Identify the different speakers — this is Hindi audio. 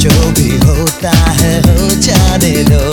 Speaker 1: जो भी होता है हो जाने दो।